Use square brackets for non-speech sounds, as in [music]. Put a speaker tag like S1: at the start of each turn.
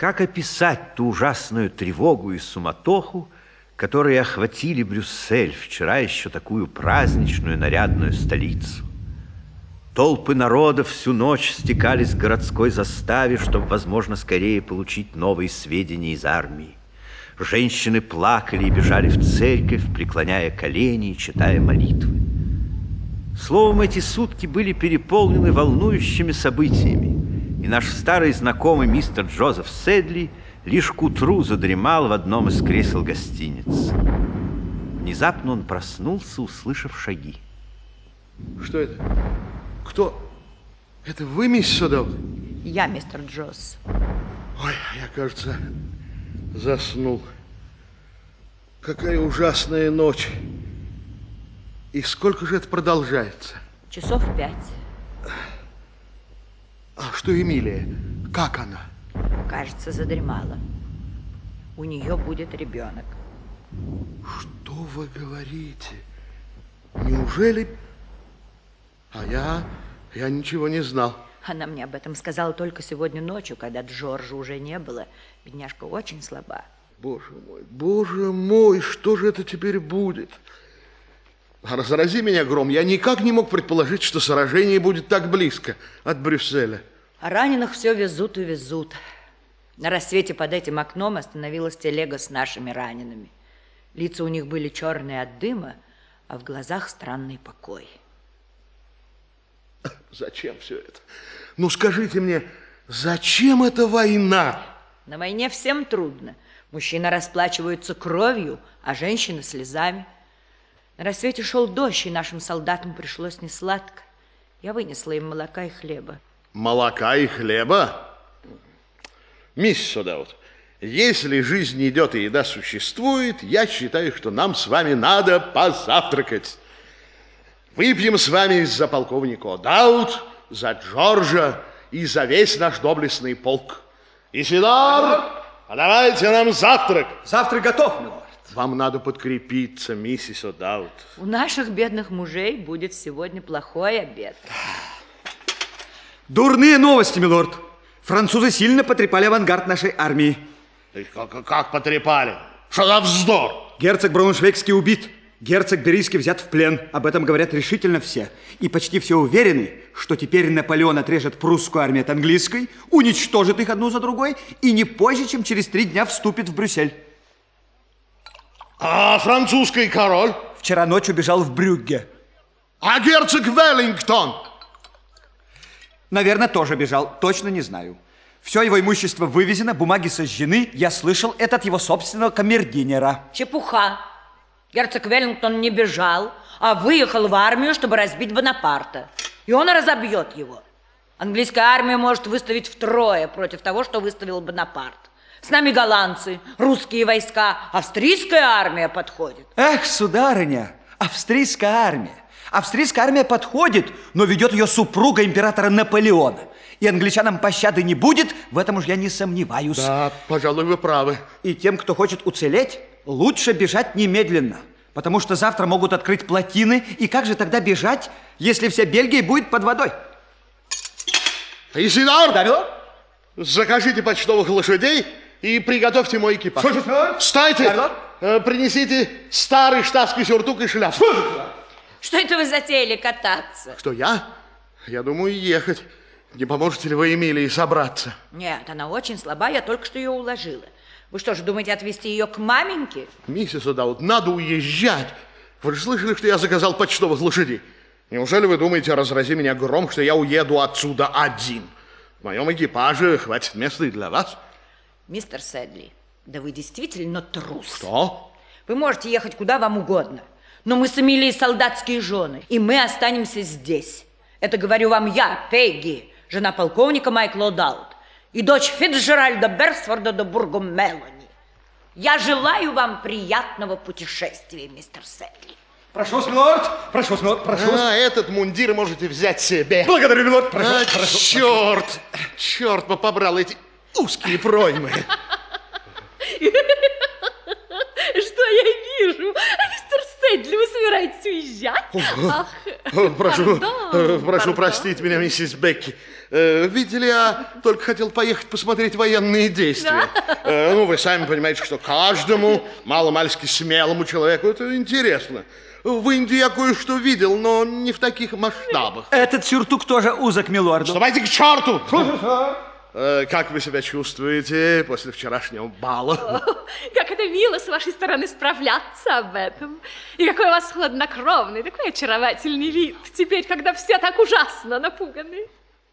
S1: Как описать ту ужасную тревогу и суматоху, которые охватили Брюссель вчера еще такую праздничную нарядную столицу? Толпы народа всю ночь стекались к городской заставе, чтобы, возможно, скорее получить новые сведения из армии. Женщины плакали и бежали в церковь, преклоняя колени и читая молитвы. Словом, эти сутки были переполнены волнующими событиями и наш старый знакомый мистер Джозеф Седли лишь к утру задремал в одном из кресел гостиницы. Внезапно он проснулся, услышав шаги.
S2: Что это? Кто? Это вы, мисс Содов?
S3: Я, мистер Джосс.
S2: Ой, я, кажется, заснул. Какая ужасная ночь. И сколько же это продолжается?
S3: Часов пять.
S2: А что Эмилия? Как она?
S3: Кажется, задремала. У нее будет ребенок.
S2: Что вы говорите? Неужели... А я... я ничего не знал.
S3: Она мне об этом сказала только сегодня ночью, когда Джорджа уже не было. Бедняжка очень слаба.
S2: Боже мой, боже мой, что же это теперь будет? Разрази меня гром, я никак не мог предположить, что сражение будет так близко от Брюсселя.
S3: А раненых все везут и везут. На рассвете под этим окном остановилась телега с нашими ранеными. Лица у них были черные от дыма, а в глазах странный покой. [laughs]
S2: Зачем все это? Ну скажите мне, зачем эта война?
S3: На войне всем трудно. Мужчины расплачиваются кровью, а женщины слезами. На рассвете шел дождь, и нашим солдатам пришлось несладко. Я вынесла им молока и хлеба
S2: молока и хлеба? Миссис О'Дауд, если жизнь идет и еда существует, я считаю, что нам с вами надо позавтракать. Выпьем с вами за полковника О'Дауда, за Джорджа и за весь наш доблестный полк. Исидор, подавайте нам завтрак.
S4: Завтрак готов, милорд.
S2: Вам надо подкрепиться, миссис О'Даут.
S3: У наших бедных мужей будет сегодня плохой обед.
S4: Дурные новости, милорд. Французы сильно потрепали авангард нашей армии.
S2: Как, как потрепали? Что за вздор?
S4: Герцог Брауншвейгский убит. Герцог Берийский взят в плен. Об этом говорят решительно все. И почти все уверены, что теперь Наполеон отрежет прусскую армию от английской, уничтожит их одну за другой и не позже, чем через три дня вступит в Брюссель.
S2: А французский король?
S4: Вчера ночью бежал в Брюгге.
S2: А герцог Веллингтон?
S4: Наверное, тоже бежал. Точно не знаю. Все его имущество вывезено, бумаги сожжены. Я слышал это от его собственного камердинера.
S3: Чепуха. Герцог Веллингтон не бежал, а выехал в армию, чтобы разбить Бонапарта. И он разобьет его. Английская армия может выставить втрое против того, что выставил Бонапарт. С нами голландцы, русские войска, австрийская армия подходит.
S4: Эх, сударыня, австрийская армия. Австрийская армия подходит, но ведет ее супруга императора Наполеона. И англичанам пощады не будет, в этом уж я не сомневаюсь.
S2: Да, пожалуй, вы правы.
S4: И тем, кто хочет уцелеть, лучше бежать немедленно. Потому что завтра могут открыть плотины. И как же тогда бежать, если вся Бельгия будет под водой?
S2: Изидор!
S4: Да?
S2: Закажите почтовых лошадей и приготовьте мой экипаж.
S4: Милорд?
S2: Э, принесите старый штатский сюртук и шляпу.
S4: Милорд?
S3: Что это вы затеяли кататься?
S2: Что, я? Я думаю ехать. Не поможете ли вы Эмилии собраться?
S3: Нет, она очень слаба, я только что ее уложила. Вы что же, думаете отвезти ее к маменьке?
S2: Миссис Удаут, надо уезжать. Вы же слышали, что я заказал почтовых лошадей? Неужели вы думаете, разрази меня гром, что я уеду отсюда один? В моем экипаже хватит места и для вас.
S3: Мистер Сэдли, да вы действительно трус.
S2: Что?
S3: Вы можете ехать куда вам угодно. Но мы с Эмилией солдатские жены, и мы останемся здесь. Это говорю вам я, Пегги, жена полковника Майкла О'Даут, и дочь Фитджеральда Берсфорда до Бургом Мелани. Я желаю вам приятного путешествия, мистер Сетли.
S4: Прошу, милорд, прошу, милорд, прошу.
S2: А, этот мундир можете взять себе.
S4: Благодарю, милорд, прошу,
S2: а,
S4: прошу.
S2: Черт, черт бы побрал эти узкие проймы.
S5: Что я вижу? Мистер Сэдли, вы собираетесь уезжать? Ах,
S2: Прошу,
S5: Пардон,
S2: э, прошу
S5: пардон.
S2: простить меня, миссис Бекки. Э, Видите ли, я только хотел поехать посмотреть военные действия. Э, Ну, вы сами понимаете, что каждому маломальски смелому человеку это интересно. В Индии я кое-что видел, но не в таких масштабах.
S4: Этот сюртук тоже узок, милорду.
S2: Давайте к черту! Э, Как вы себя чувствуете после вчерашнего бала?
S5: Как это мило с вашей стороны справляться об этом. И какой у вас хладнокровный, такой очаровательный вид. Теперь, когда все так ужасно напуганы.